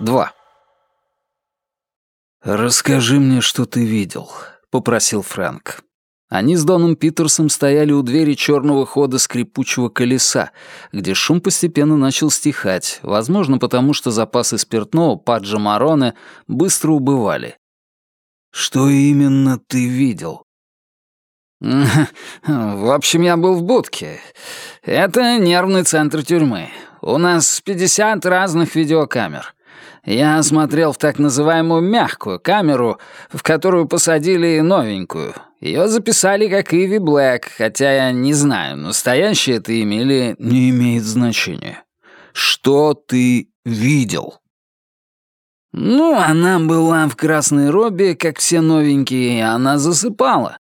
2. «Расскажи мне, что ты видел», — попросил Фрэнк. Они с Доном Питерсом стояли у двери черного хода скрипучего колеса, где шум постепенно начал стихать, возможно, потому что запасы спиртного Паджа Мароне быстро убывали. «Что именно ты видел?» «В общем, я был в будке. Это нервный центр тюрьмы. У нас 50 разных видеокамер. Я смотрел в так называемую мягкую камеру, в которую посадили новенькую. Ее записали как Иви Блэк, хотя я не знаю, настоящее это имя или... Не имеет значения. Что ты видел? Ну, она была в красной робе, как все новенькие, и она засыпала.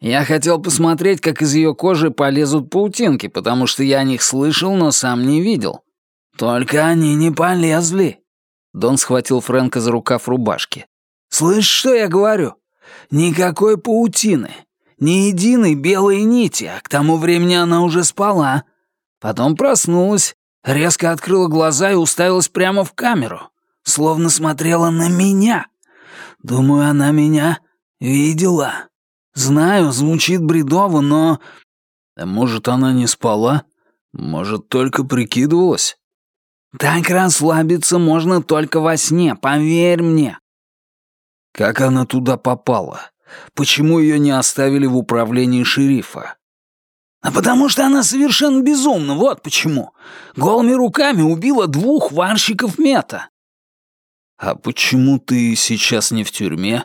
Я хотел посмотреть, как из ее кожи полезут паутинки, потому что я о них слышал, но сам не видел. Только они не полезли. Дон схватил Фрэнка за рукав рубашки. «Слышь, что я говорю? Никакой паутины. Ни единой белой нити, а к тому времени она уже спала. Потом проснулась, резко открыла глаза и уставилась прямо в камеру, словно смотрела на меня. Думаю, она меня видела. Знаю, звучит бредово, но... Может, она не спала? Может, только прикидывалась? Так расслабиться можно только во сне, поверь мне. Как она туда попала? Почему ее не оставили в управлении шерифа? А потому что она совершенно безумна, вот почему. Голыми руками убила двух варщиков мета. А почему ты сейчас не в тюрьме?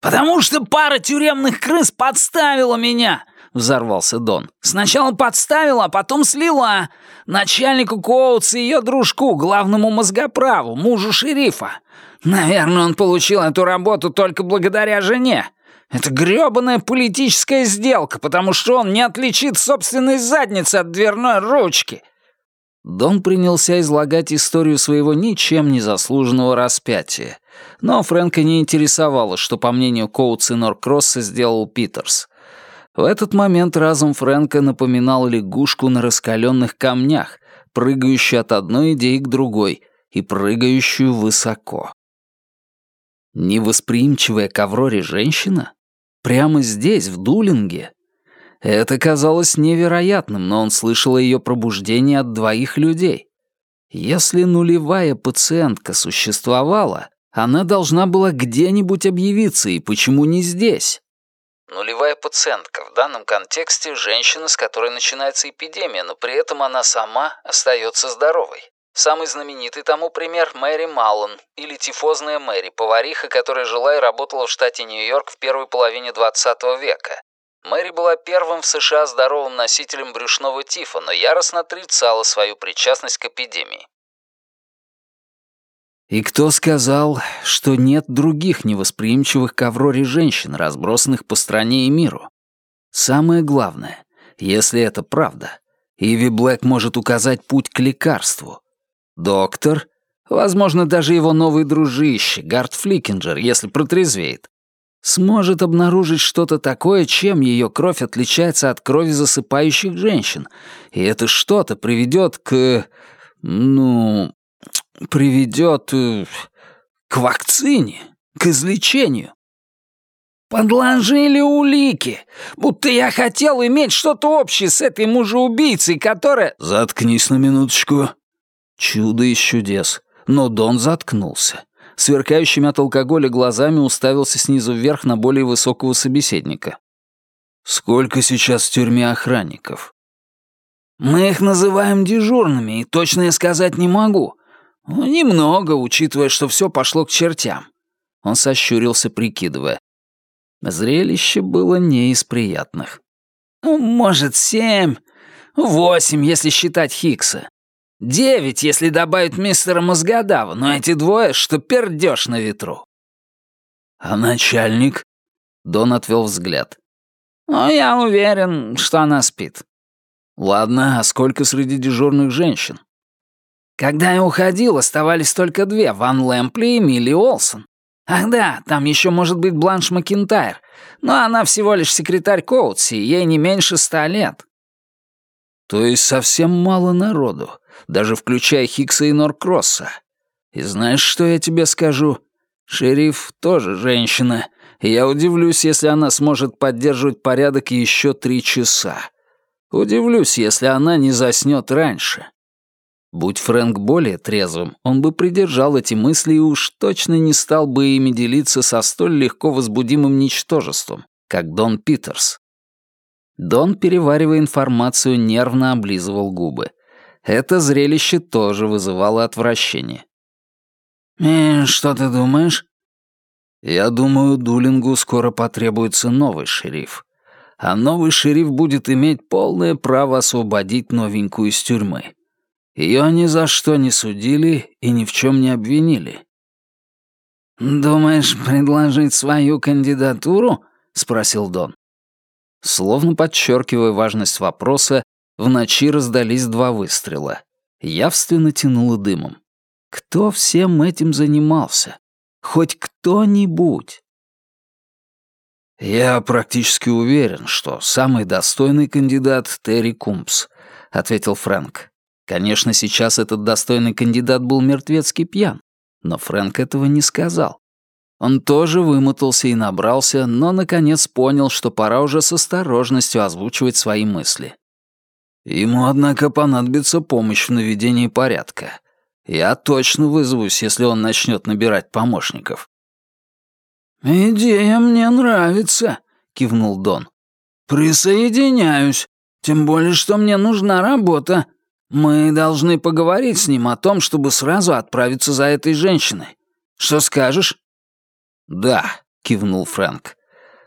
Потому что пара тюремных крыс подставила меня взорвался Дон. «Сначала подставила, а потом слила. Начальнику Коутс и ее дружку, главному мозгоправу, мужу шерифа. Наверное, он получил эту работу только благодаря жене. Это грёбаная политическая сделка, потому что он не отличит собственной задницы от дверной ручки». Дон принялся излагать историю своего ничем не заслуженного распятия. Но Фрэнка не интересовало, что, по мнению Коутс и Норкросса, сделал Питерс — в этот момент разум Фрэнка напоминал лягушку на раскаленных камнях, прыгающую от одной идеи к другой и прыгающую высоко. Невосприимчивая к Авроре женщина? Прямо здесь, в Дулинге? Это казалось невероятным, но он слышал о ее пробуждении от двоих людей. Если нулевая пациентка существовала, она должна была где-нибудь объявиться, и почему не здесь? Нулевая пациентка, в данном контексте женщина, с которой начинается эпидемия, но при этом она сама остается здоровой. Самый знаменитый тому пример Мэри Маллон или тифозная Мэри, повариха, которая жила и работала в штате Нью-Йорк в первой половине 20 века. Мэри была первым в США здоровым носителем брюшного тифа, но яростно отрицала свою причастность к эпидемии. И кто сказал, что нет других невосприимчивых к женщин, разбросанных по стране и миру? Самое главное, если это правда, Иви Блэк может указать путь к лекарству. Доктор, возможно, даже его новый дружище, Гард Фликинджер, если протрезвеет, сможет обнаружить что-то такое, чем ее кровь отличается от крови засыпающих женщин, и это что-то приведет к... ну, приведет э, к вакцине, к излечению. Подложили улики, будто я хотел иметь что-то общее с этой мужеубийцей, которая... Заткнись на минуточку. Чудо из чудес. Но Дон заткнулся. Сверкающими от алкоголя глазами уставился снизу вверх на более высокого собеседника. «Сколько сейчас в тюрьме охранников?» «Мы их называем дежурными, и точно я сказать не могу. Ну, «Немного, учитывая, что все пошло к чертям». Он сощурился, прикидывая. Зрелище было не из приятных. Ну, «Может, семь, восемь, если считать Хикса. Девять, если добавить мистера Мозгодава, но эти двое, что пердёж на ветру». «А начальник?» Дон отвел взгляд. «Ну, я уверен, что она спит». «Ладно, а сколько среди дежурных женщин?» Когда я уходил, оставались только две — Ван Лэмпли и Милли Олсон. Ах да, там еще может быть Бланш Макинтайр, но она всего лишь секретарь Коутси, ей не меньше ста лет». «То есть совсем мало народу, даже включая Хикса и Норкросса. И знаешь, что я тебе скажу? Шериф тоже женщина, и я удивлюсь, если она сможет поддерживать порядок еще три часа. Удивлюсь, если она не заснет раньше. Будь Фрэнк более трезвым, он бы придержал эти мысли и уж точно не стал бы ими делиться со столь легко возбудимым ничтожеством, как Дон Питерс. Дон, переваривая информацию, нервно облизывал губы. Это зрелище тоже вызывало отвращение. «И что ты думаешь?» «Я думаю, Дулингу скоро потребуется новый шериф. А новый шериф будет иметь полное право освободить новенькую из тюрьмы. Ее ни за что не судили и ни в чем не обвинили». «Думаешь, предложить свою кандидатуру?» — спросил Дон. Словно подчеркивая важность вопроса, в ночи раздались два выстрела. Явственно тянуло дымом. Кто всем этим занимался? Хоть кто-нибудь? «Я практически уверен, что самый достойный кандидат — Терри Кумпс», — ответил Фрэнк. Конечно, сейчас этот достойный кандидат был мертвецки пьян, но Фрэнк этого не сказал. Он тоже вымотался и набрался, но, наконец, понял, что пора уже с осторожностью озвучивать свои мысли. Ему, однако, понадобится помощь в наведении порядка. Я точно вызовусь, если он начнет набирать помощников. «Идея мне нравится», — кивнул Дон. «Присоединяюсь, тем более, что мне нужна работа. Мы должны поговорить с ним о том, чтобы сразу отправиться за этой женщиной. Что скажешь?» «Да», — кивнул Фрэнк.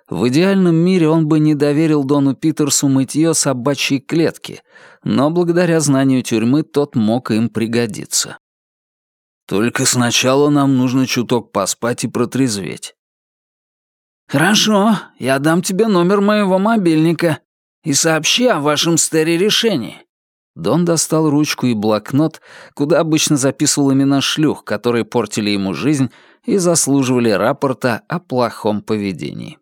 В идеальном мире он бы не доверил Дону Питерсу мытье собачьей клетки, но благодаря знанию тюрьмы тот мог им пригодиться. «Только сначала нам нужно чуток поспать и протрезветь». «Хорошо, я дам тебе номер моего мобильника и сообщи о вашем стере решении». Дон достал ручку и блокнот, куда обычно записывал имена шлюх, которые портили ему жизнь и заслуживали рапорта о плохом поведении.